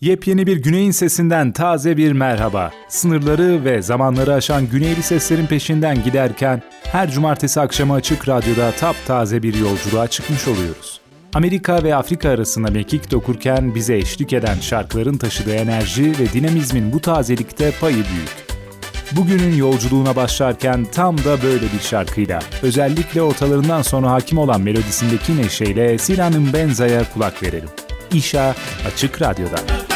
Yepyeni bir Güney'in sesinden taze bir merhaba. Sınırları ve zamanları aşan Güneyli seslerin peşinden giderken her cumartesi akşamı açık radyoda taptaze bir yolculuğa çıkmış oluyoruz. Amerika ve Afrika arasında mekik dokurken bize eşlik eden şarkıların taşıdığı enerji ve dinamizmin bu tazelikte payı büyük. Bugünün yolculuğuna başlarken tam da böyle bir şarkıyla, özellikle ortalarından sonra hakim olan melodisindeki neşeyle Sinan'ın Benza'ya kulak verelim. İşa Açık Radyo'da.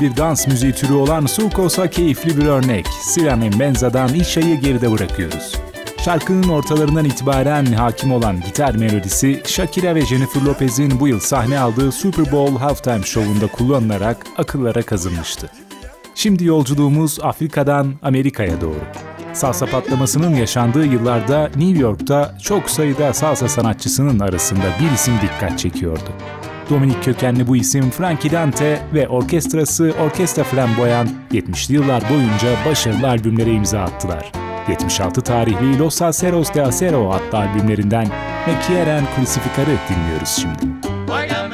Bir dans müziği türü olan Sukos'a keyifli bir örnek. Siramen Benza'dan İşa'yı geride bırakıyoruz. Şarkının ortalarından itibaren hakim olan gitar melodisi Shakira ve Jennifer Lopez'in bu yıl sahne aldığı Super Bowl Halftime Show'unda kullanılarak akıllara kazınmıştı. Şimdi yolculuğumuz Afrika'dan Amerika'ya doğru. Salsa patlamasının yaşandığı yıllarda New York'ta çok sayıda salsa sanatçısının arasında bir isim dikkat çekiyordu. Dominik kökenli bu isim Frankie Dante ve orkestrası Orkestra Flamboyant 70'li yıllar boyunca başarılı albümlere imza attılar. 76 tarihli Los Aceros de Acero adlı albümlerinden Me Quieren Crucificar'ı dinliyoruz şimdi. del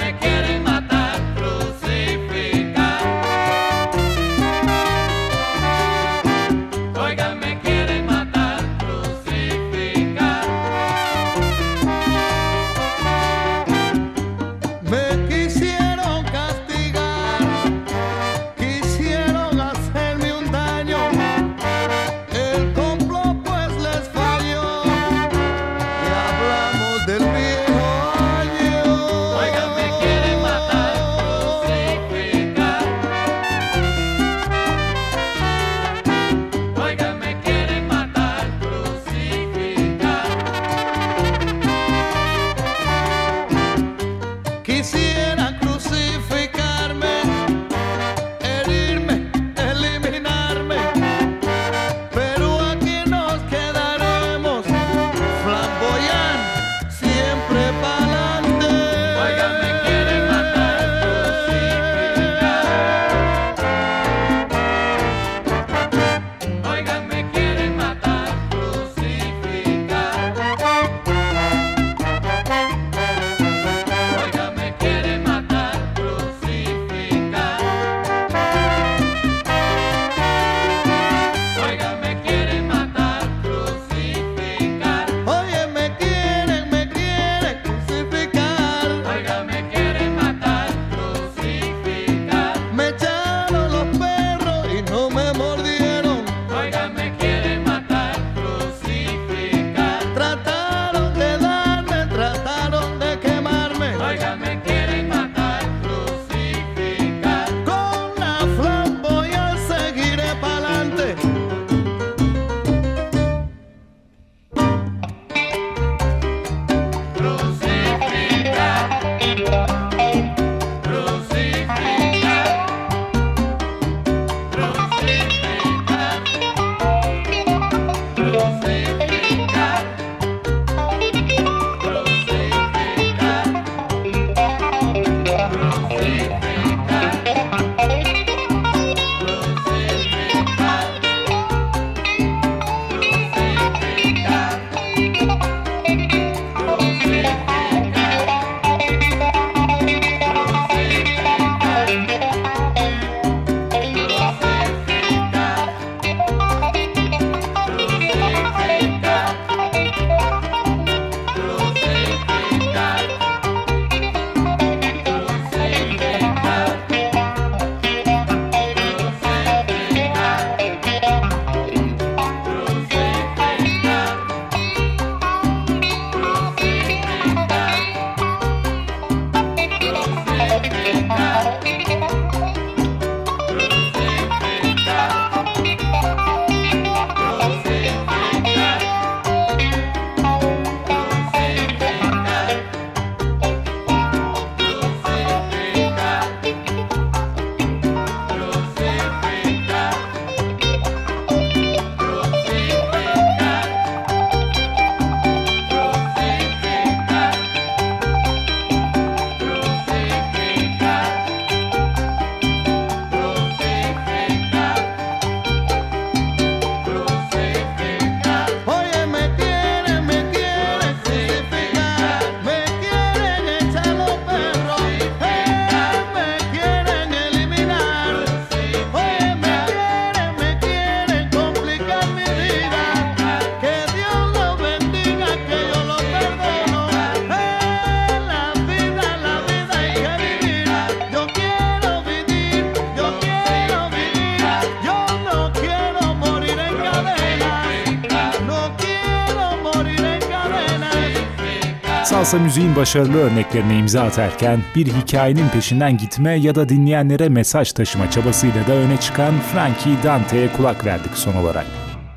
salsa müziğin başarılı örneklerine imza atarken bir hikayenin peşinden gitme ya da dinleyenlere mesaj taşıma çabasıyla da öne çıkan Frankie Dante'ye kulak verdik son olarak.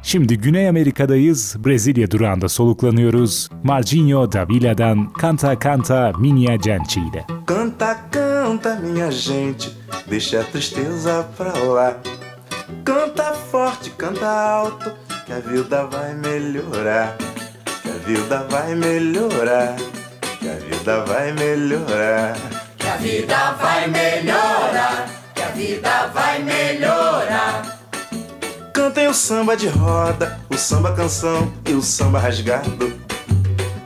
Şimdi Güney Amerika'dayız, Brezilya durağında soluklanıyoruz. Marginho da Villa'dan Canta Canta Minha Gente ile. Canta, canta minha gente, deixa tristeza pra lá. Canta forte, canta alto, que a vida vai melhorar. Que a vida vai melhorar. Vida vai melhorar. Que a vida vai melhorar. Que a vida vai melhorar. Cantem o samba de roda, o samba canção e o samba rasgado.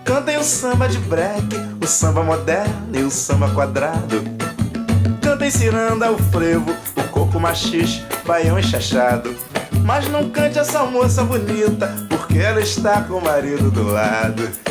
Cantem o samba de break, o samba moderno e o samba quadrado. Cantem ciranda, o frevo, o coco machixe, baião enxachado. Mas não cante essa moça bonita, porque ela está com o marido do lado.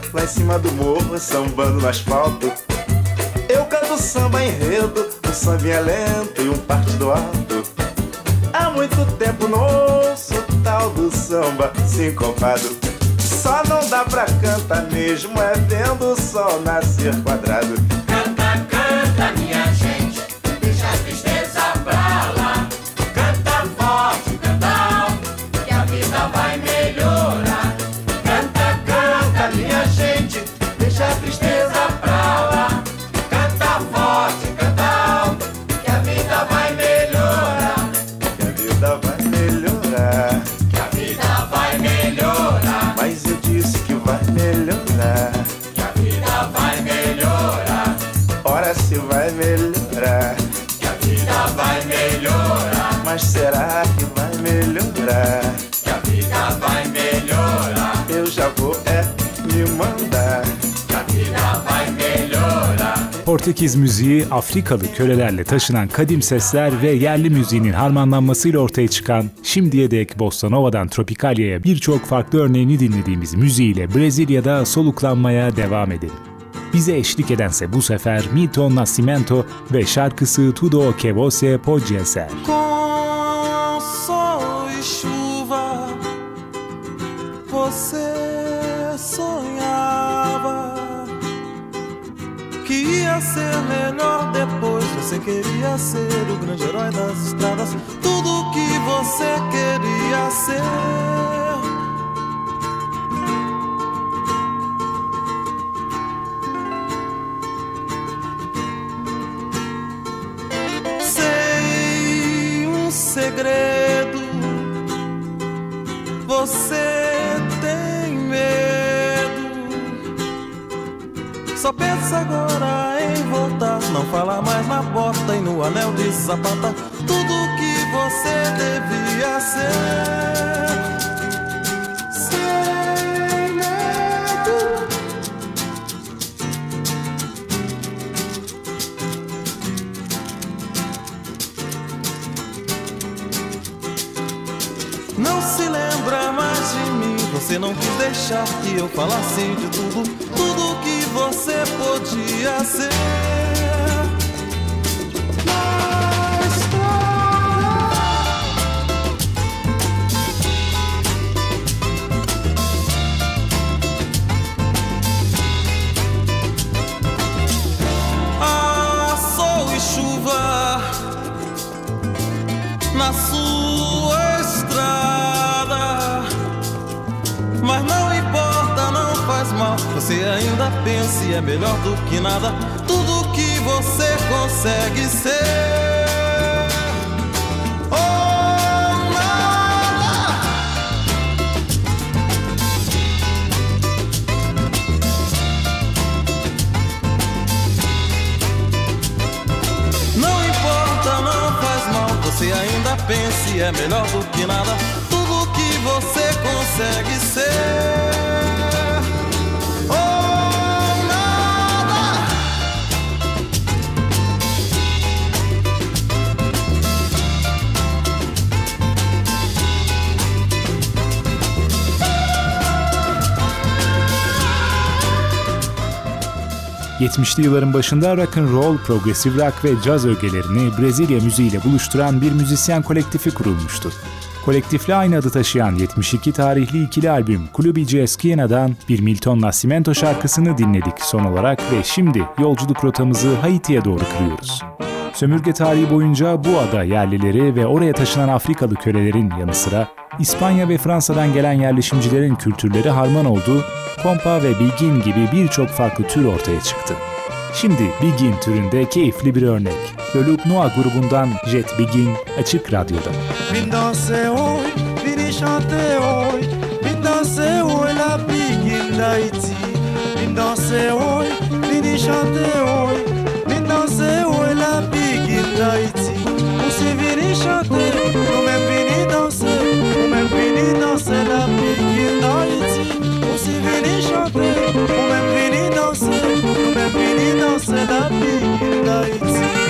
Lá em cima do morro, sambando no asfalto. Eu canto samba enredo Um sambinha lento e um partido alto Há muito tempo não ouço tal do samba sincopado Só não dá pra cantar mesmo É vendo o sol nascer quadrado. Canta, canta, minha será que vai melhorar? Que a vida vai melhorar. Eu já vou é me mandar. Que a vida vai melhorar. Portekiz müziği Afrikalı kölelerle taşınan kadim sesler ve yerli müziğinin harmanlanmasıyla ortaya çıkan, şimdiye dek Bossa Nova'dan Tropicalia'ya birçok farklı örneğini dinlediğimiz müziğiyle Brezilya'da soluklanmaya devam edelim. Bize eşlik edense bu sefer Milton Nascimento ve şarkısı Tudo Que Você Pode Hacer. Depois. Você queria ser o grande herói das estradas, tudo que você queria ser. Um segredo. Você Só pensa agora em voltar. Não fala mais na porta e no anel de sapata. Tudo que você devia ser. Sem medo. Não se lembra mais de mim. Você não quis deixar que eu falasse de tudo, tudo você podia ser. Você ainda pensa e é melhor do que nada. Tudo que você consegue ser. Oh, nada. Ainda pensa e é melhor do que nada. Tudo que você consegue ser. 70'li yılların başında rock and roll, progressive rock ve caz ögelerini Brezilya müziğiyle buluşturan bir müzisyen kolektifi kurulmuştu. Kolektifle aynı adı taşıyan 72 tarihli ikili albüm Clube Esquiana'dan bir Milton Nascimento şarkısını dinledik son olarak ve şimdi yolculuk rotamızı Haiti'ye doğru kırıyoruz. Sömürge tarihi boyunca bu ada yerlileri ve oraya taşınan Afrikalı kölelerin yanı sıra İspanya ve Fransa'dan gelen yerleşimcilerin kültürleri harman olduğu kompa ve bilgin gibi birçok farklı tür ortaya çıktı. Şimdi Begin türünde keyifli bir örnek. Le Loup Noir grubundan Jet Begin Açık Radyo'da. Vin danser, oy, vini chanter, oy, vin danser, oy, la Begin d'Haïti. Vin danser, oy, vini chanter, oy, d'Haïti. Ou si vini chante, ou men vini danse, ou men vini danse la pikin d'Haïti. Ou si vini chante, ou men vini danse, ou men vini danse la pikin d'Haïti.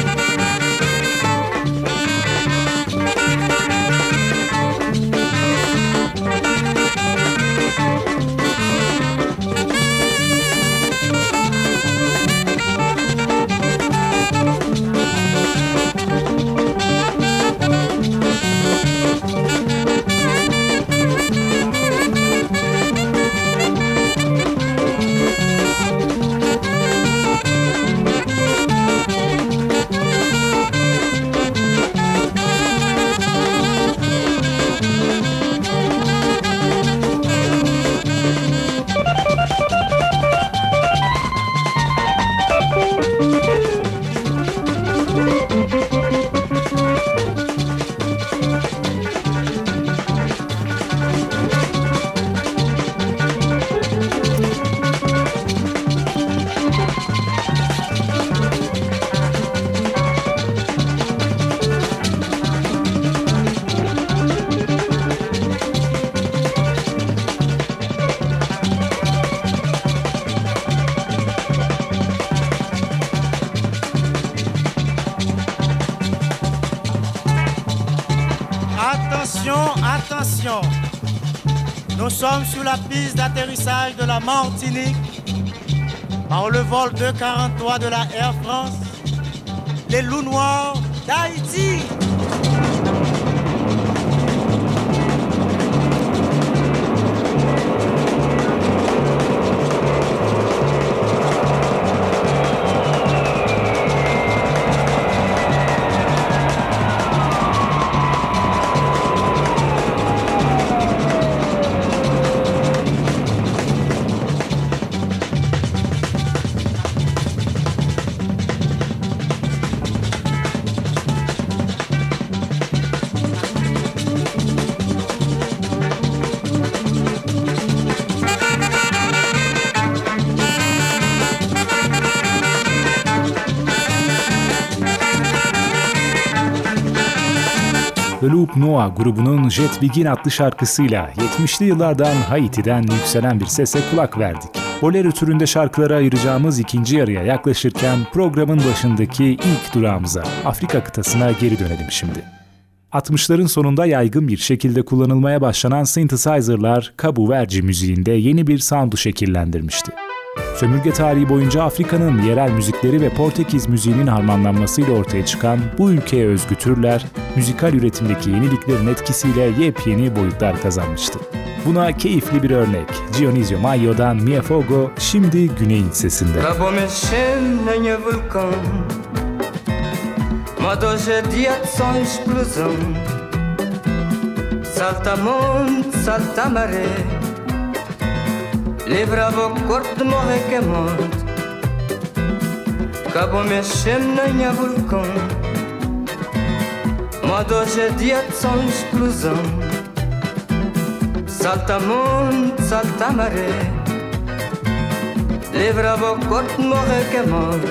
La piste d'atterrissage de la Martinique par le vol 243 de la Air France, les loups noirs d'Haïti. The Loup Noir grubunun Jet Begin adlı şarkısıyla 70'li yıllardan Haiti'den yükselen bir sese kulak verdik. Bolero türünde şarkılara ayıracağımız ikinci yarıya yaklaşırken programın başındaki ilk durağımıza, Afrika kıtasına geri dönelim şimdi. 60'ların sonunda yaygın bir şekilde kullanılmaya başlanan synthesizer'lar Cabo Verde müziğinde yeni bir sound'u şekillendirmişti. Sömürge tarihi boyunca Afrika'nın yerel müzikleri ve Portekiz müziğinin harmanlanmasıyla ortaya çıkan bu ülkeye özgü türler, müzikal üretimdeki yeniliklerin etkisiyle yepyeni boyutlar kazanmıştı. Buna keyifli bir örnek. Dionisio Maio'dan Mia Fogo şimdi Güney'in sesinde. Mas hoje é explosão Salta monte, salta maré Livravo kort mohe ke mont Kabo me shem në një vulkon Ma do që djetë son shkluzon Salta mund, salta mare. Livravo kort mohe ke mont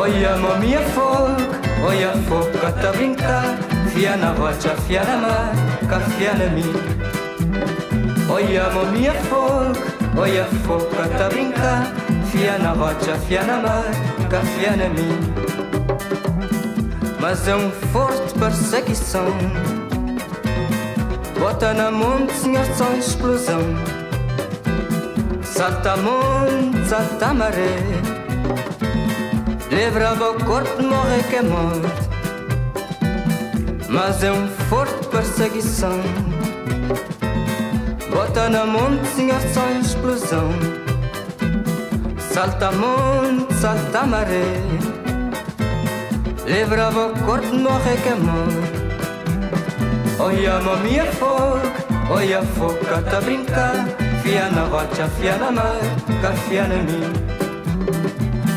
Oja më mje folk, oja folk Kata vinka, fjana vaqa, fjana mar Ka fjana mi. Olha a minha foca, olha a foca tá brincar. Fia na rocha, fia na mar, cafia na mim. Mas é um forte perseguição. Bota na monte, senhor, só explosão. Salta monte, salta maré. Livrava o corpo morre que é morte. Mas é um forte perseguição Bota na monte, senhor, só explosão. Salta monte, salta maré. Livrava o corpo morre que é morte Olha, mamia fogo, olha fogo, tá brincar. Fia na rocha, fia na mar, cafia na mim.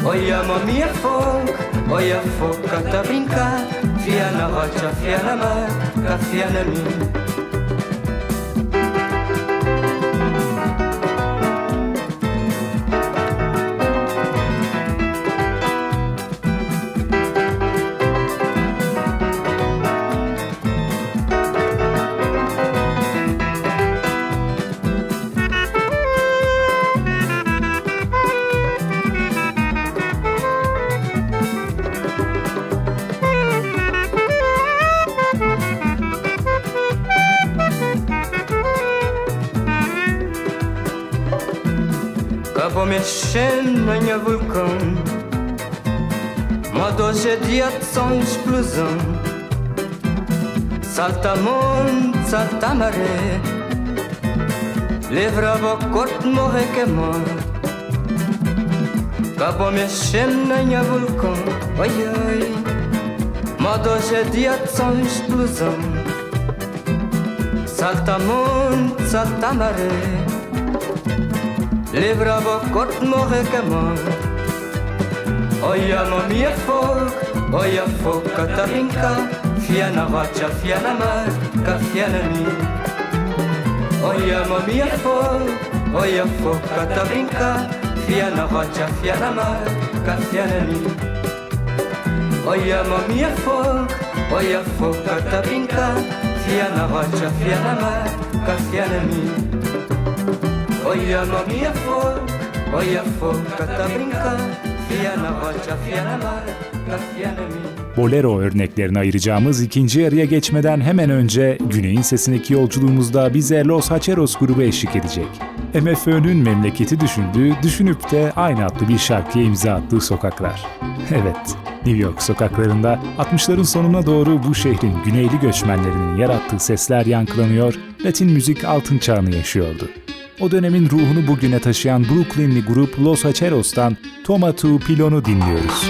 Olha mamia fogo, olha fogo, canta brincar. Fia na rocha, fia na mar, cafia na mim mexendo em vulcão. Modo hoje é dia de som explosão. Salta monte, salta maré. Livrava o corpo, morre que morre Acabou mexendo em vulcão. Oi, oi Modo hoje é dia de som explosão. Salta monte, salta maré livrava o corpo morrer que morre Olha mamia é fogo, olha fogo que tá brincar Fia na rocha, fia na mar, cafia na mim Olha mamia é fogo, olha fogo que tá brincar Fia na rocha, fia na mar, cafia na mim Olha mamia é fogo, olha fogo que tá brincar Fia na rocha, fia mar, cafia na mim Olha olha foca tá brincando Bolero örneklerini ayıracağımız ikinci yarıya geçmeden hemen önce Güney'in sesindeki yolculuğumuzda bize Los Hacheros grubu eşlik edecek. MFÖ'nün memleketi düşündüğü, düşünüp de aynı adlı bir şarkıya imza attığı sokaklar. Evet, New York sokaklarında 60'ların sonuna doğru bu şehrin güneyli göçmenlerinin yarattığı sesler yankılanıyor, Latin müzik altın çağını yaşıyordu. O dönemin ruhunu bugüne taşıyan Brooklynli grup Los Hacheros'tan Toma Pilon'u dinliyoruz.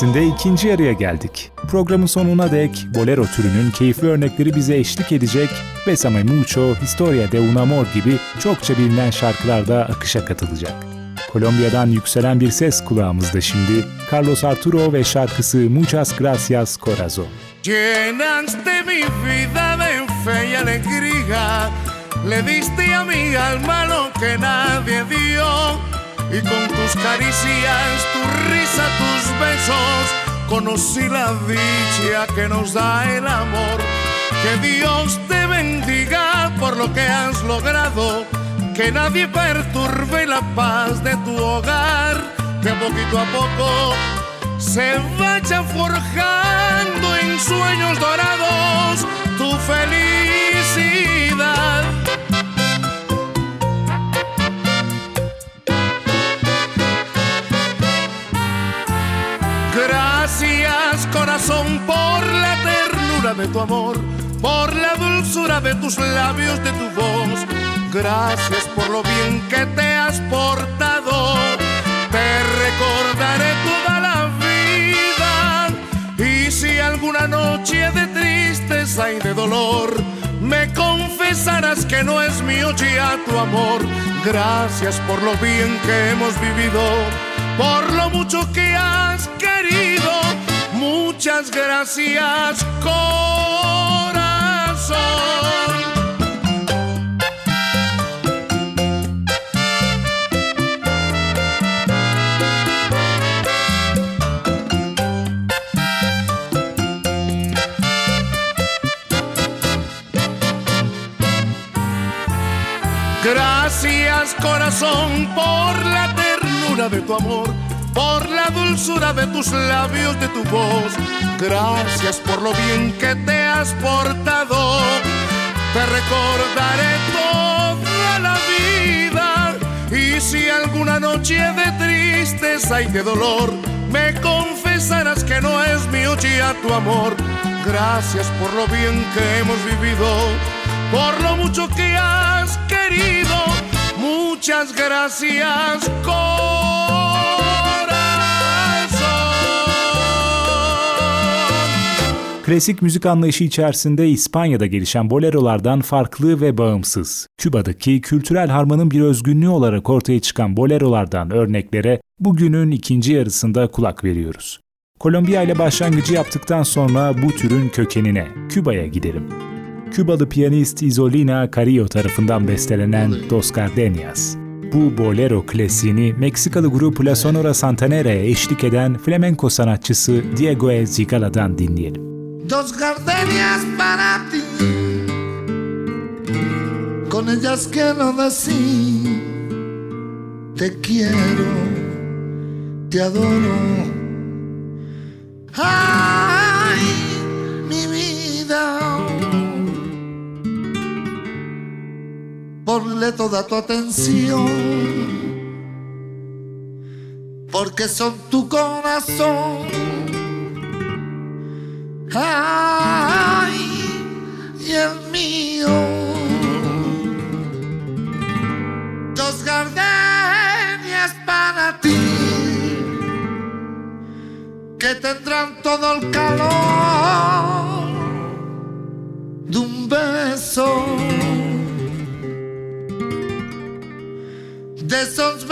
Sesinde ikinci yarıya geldik. Programın sonuna dek bolero türünün keyifli örnekleri bize eşlik edecek Besame Mucho, Historia de un Amor gibi çokça bilinen şarkılar da akışa katılacak. Kolombiya'dan yükselen bir ses kulağımızda şimdi Carlos Arturo ve şarkısı Muchas Gracias Corazon. Llenaste mi vida de fe y alegría, le diste a mi alma lo que nadie dio. Y con tus caricias, tu risa, tus besos, conocí la dicha que nos da el amor. Que Dios te bendiga por lo que has logrado, que nadie perturbe la paz de tu hogar, que poquito a poco se vaya forjando en sueños dorados tu felicidad. Corazón por la ternura de tu amor, por la dulzura de tus labios, de tu voz. Gracias por lo bien que te has portado. Te recordaré toda la vida. Y si alguna noche de tristeza y de dolor me confesarás que no es mío ya tu amor. Gracias por lo bien que hemos vivido, por lo mucho que has querido. Muchas gracias, corazón. Gracias corazón por la ternura de tu amor por la dulzura de tus labios, de tu voz. Gracias por lo bien que te has portado. Te recordaré toda la vida. Y si alguna noche de tristeza y de dolor me confesarás que no es mío ya tu amor, gracias por lo bien que hemos vivido, por lo mucho que has querido. Muchas gracias. Klasik müzik anlayışı içerisinde İspanya'da gelişen bolerolardan farklı ve bağımsız. Küba'daki kültürel harmanın bir özgünlüğü olarak ortaya çıkan bolerolardan örneklere bugünün ikinci yarısında kulak veriyoruz. Kolombiya ile başlangıcı yaptıktan sonra bu türün kökenine, Küba'ya gidelim. Kübalı piyanist Isolina Carillo tarafından bestelenen Dos Gardenias. Bu bolero klasiğini Meksikalı grup La Sonora Santanera'ya eşlik eden flamenco sanatçısı Diego Zigala'dan dinleyelim. Dos gardenias para ti. Con ellas quiero decir, te quiero, te adoro. Ay, mi vida. Ponle toda tu atención, porque son tu corazón ay, y el mío. Dos gardenias para ti, que tendrán todo el calor de un beso. De esos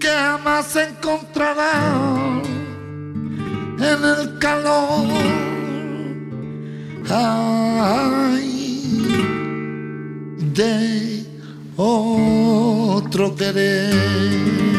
que jamás encontrará en el calor. De otro querer.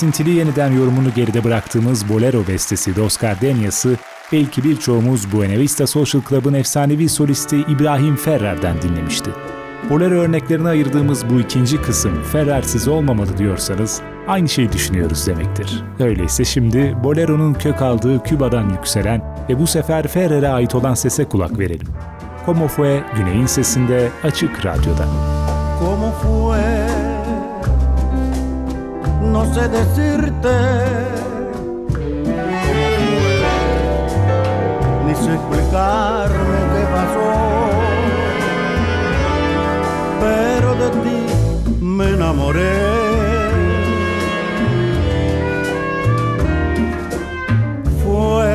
Querer. Flamenco esintili yeniden yorumunu geride bıraktığımız Bolero bestesi Dos Gardenias'ı belki birçoğumuz Buena Vista Social Club'ın efsanevi solisti İbrahim Ferrer'den dinlemişti. Bolero örneklerine ayırdığımız bu ikinci kısım Ferrer'siz olmamalı diyorsanız aynı şeyi düşünüyoruz demektir. Öyleyse şimdi Bolero'nun kök aldığı Küba'dan yükselen ve bu sefer Ferrer'e ait olan sese kulak verelim. Como Fue Güney'in sesinde Açık Radyo'da. cómo fue, no sé decirte ni sé explicarme qué pasó, pero de ti me enamoré. Fue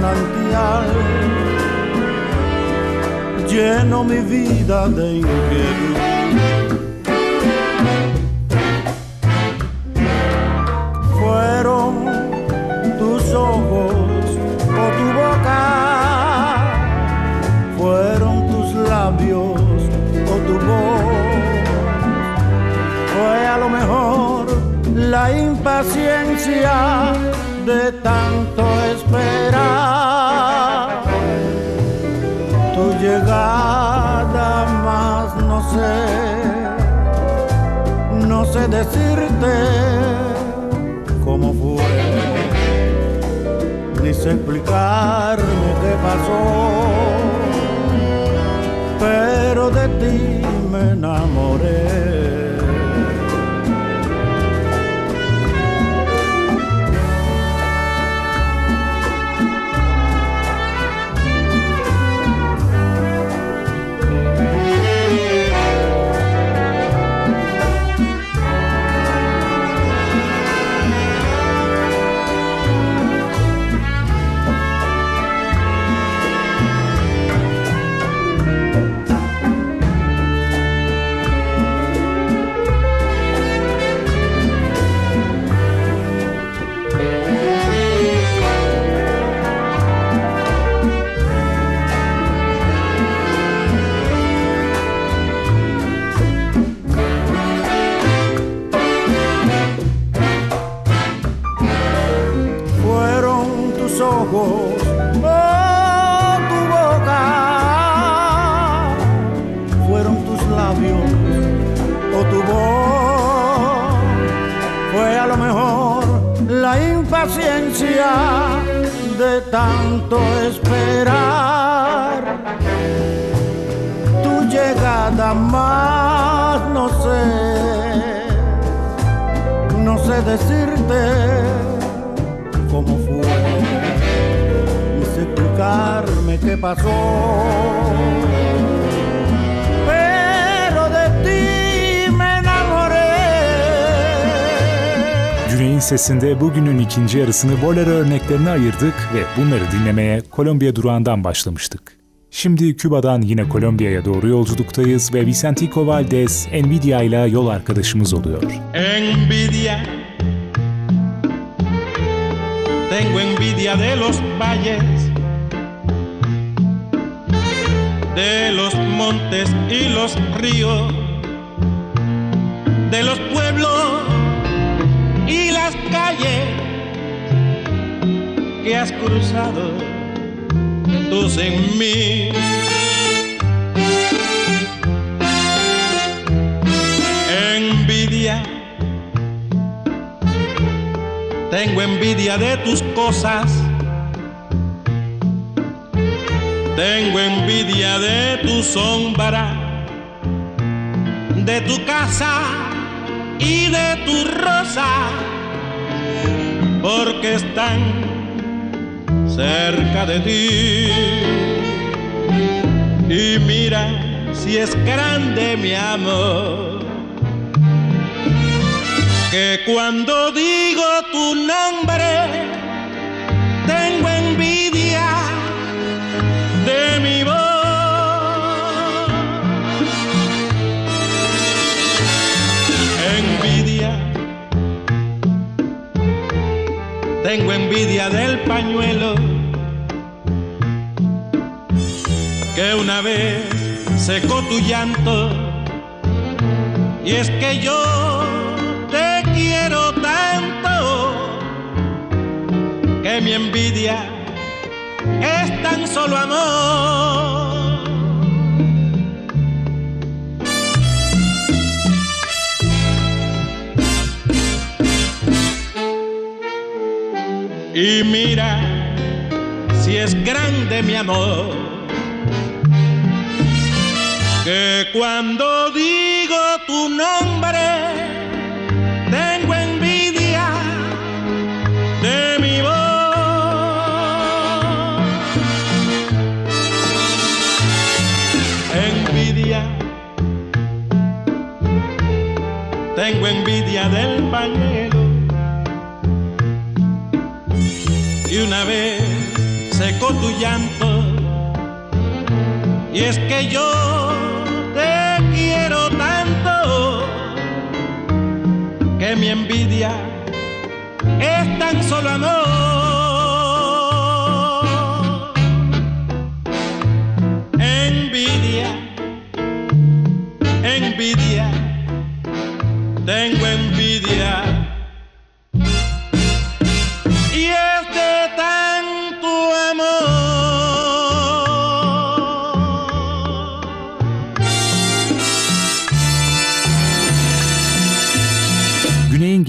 manantial. Lleno mi vida de inquietud. Fueron tus ojos o tu boca, fueron tus labios o tu voz. Fue a lo mejor la impaciencia de tanto esperar tu llegada más no sé no sé decirte cómo fue ni sé explicarme qué pasó pero de ti me enamoré. Güney'in sesinde bugünün ikinci yarısını bolero örneklerine ayırdık ve bunları dinlemeye Kolombiya durağından başlamıştık. Şimdi Küba'dan yine Kolombiya'ya doğru yolculuktayız ve Vicentico Valdez Nvidia ile yol arkadaşımız oluyor. Envidia. Tengo envidia de los valles, de los montes y los ríos, de los pueblos y las calles que has cruzado tú en mí. Envidia. Tengo envidia de tus cosas. Tengo envidia de tu sombra, de tu casa y de tu rosa, porque están cerca de ti. Y mira si es grande mi amor, que cuando digo tu nombre, Tengo envidia del pañuelo que una vez secó tu llanto. Y es que yo te quiero tanto que mi envidia es tan solo amor. Y mira si es grande mi amor, que cuando digo tu nombre tengo envidia de mi voz. Envidia, tengo envidia del pañuelo una vez secó tu llanto. Y es que yo te quiero tanto que mi envidia es tan solo amor.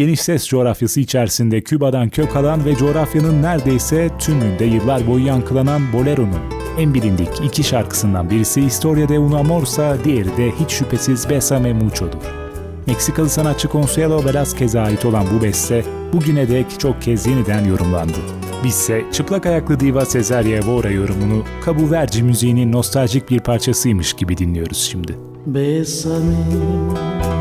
Geniş ses coğrafyası içerisinde Küba'dan kök alan ve coğrafyanın neredeyse tümünde yıllar boyu yankılanan Bolero'nun en bilindik iki şarkısından birisi Historia de un Amor'sa diğeri de hiç şüphesiz Besame Mucho'dur. Meksikalı sanatçı Consuelo Velázquez'e ait olan bu beste bugüne dek çok kez yeniden yorumlandı. Bizse çıplak ayaklı diva Cesaria Evora yorumunu Cabo Verde müziğinin nostaljik bir parçasıymış gibi dinliyoruz şimdi. Bésame.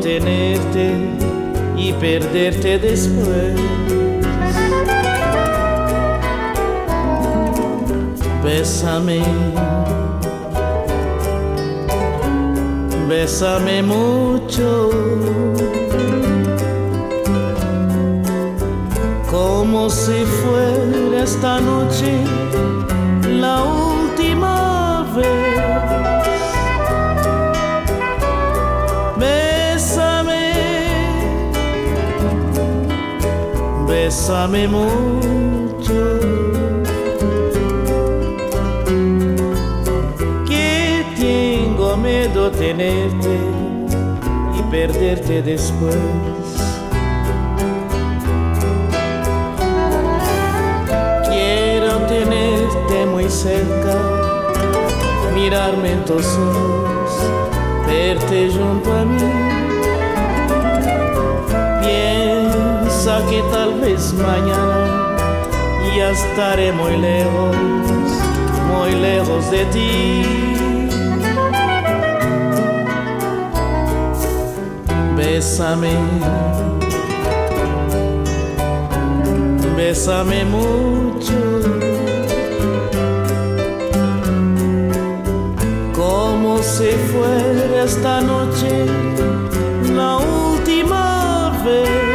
tenerte y perderte después. Bésame, bésame mucho. Como si fuera esta noche bésame mucho. Que tengo miedo tenerte y perderte después. Quiero tenerte muy cerca, mirarme en tus ojos, verte junto a mí. Que tal vez mañana ya estaré muy lejos, muy lejos de ti. Bésame, bésame mucho. Como si fuera esta noche la última vez.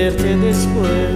tenerte después.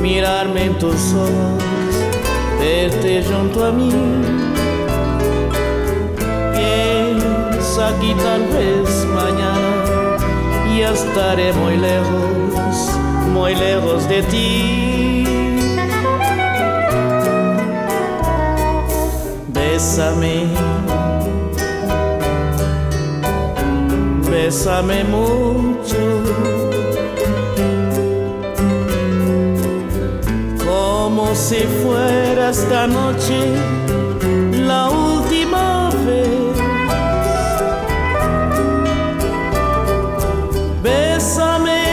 Mirarme en tus ojos, verte junto a mí. Piensa que tal vez mañana ya estaré muy lejos, muy lejos de ti. Bésame. Bésame mucho. Si fuera esta noche la última vez. Bésame,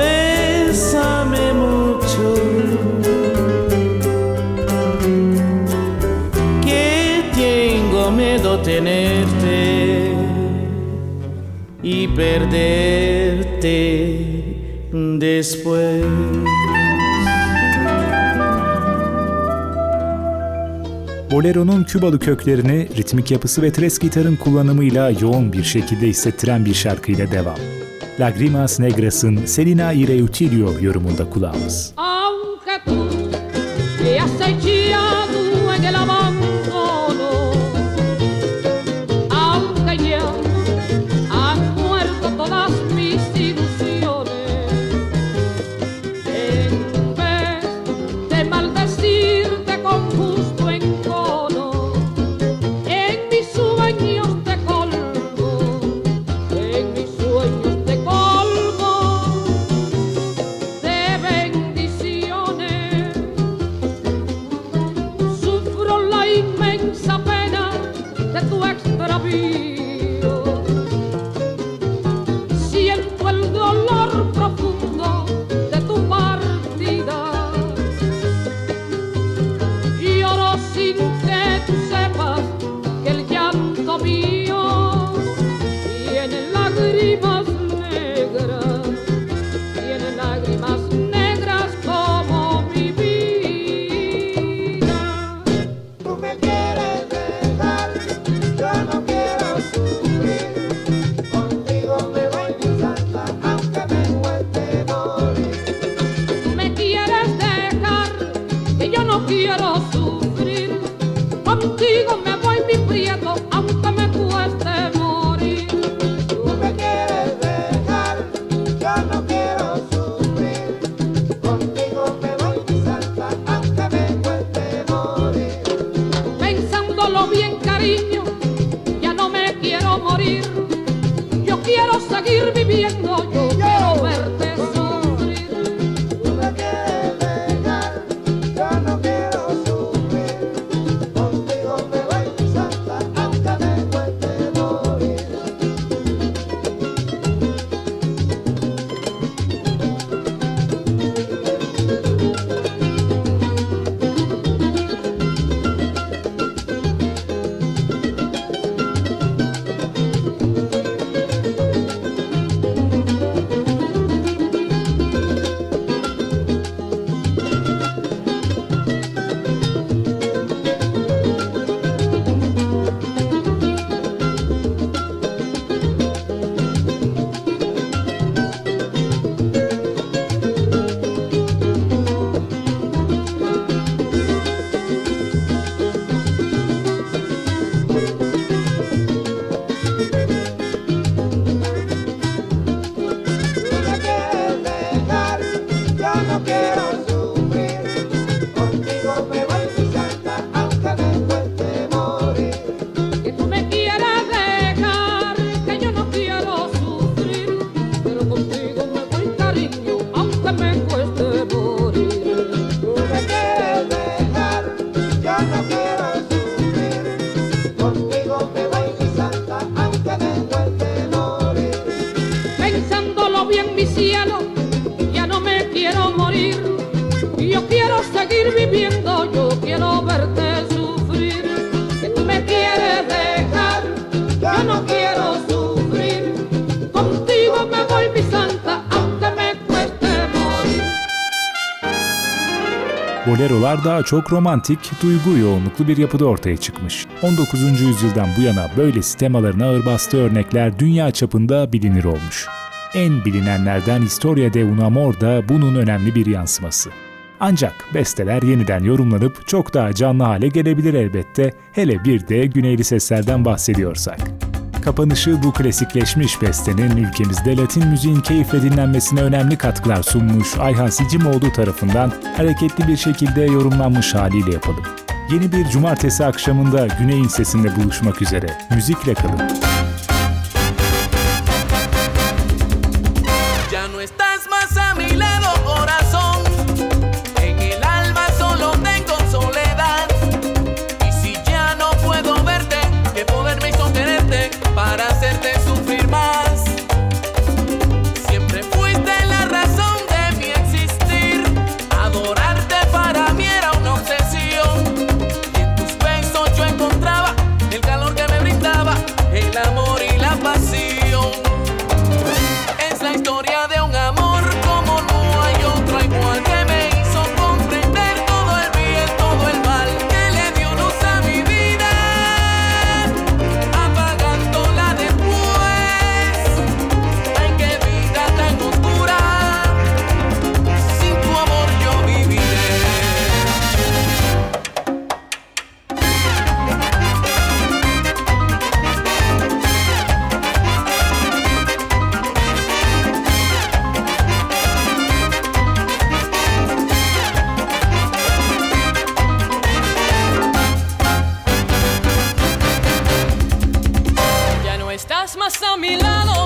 bésame mucho. que tengo miedo tenerte y perderte después. Bolero'nun Kübalı köklerini ritmik yapısı ve tres gitarın kullanımıyla yoğun bir şekilde hissettiren bir şarkıyla devam. Lagrimas Negras'ın Selina Ireutilio yorumunda kulağımız. aunque tú operolar daha çok romantik, duygu yoğunluklu bir yapıda ortaya çıkmış. 19. yüzyıldan bu yana böylesi temalarına ağır bastı örnekler dünya çapında bilinir olmuş. En bilinenlerden Historia de un Amor da bunun önemli bir yansıması. Ancak besteler yeniden yorumlanıp çok daha canlı hale gelebilir elbette, hele bir de güneyli seslerden bahsediyorsak. Kapanışı bu klasikleşmiş bestenin ülkemizde Latin müziğin keyifle dinlenmesine önemli katkılar sunmuş Ayhan Sicimoğlu tarafından hareketli bir şekilde yorumlanmış haliyle yapalım. Yeni bir cumartesi akşamında Güney'in sesinde buluşmak üzere. Müzikle kalın. lado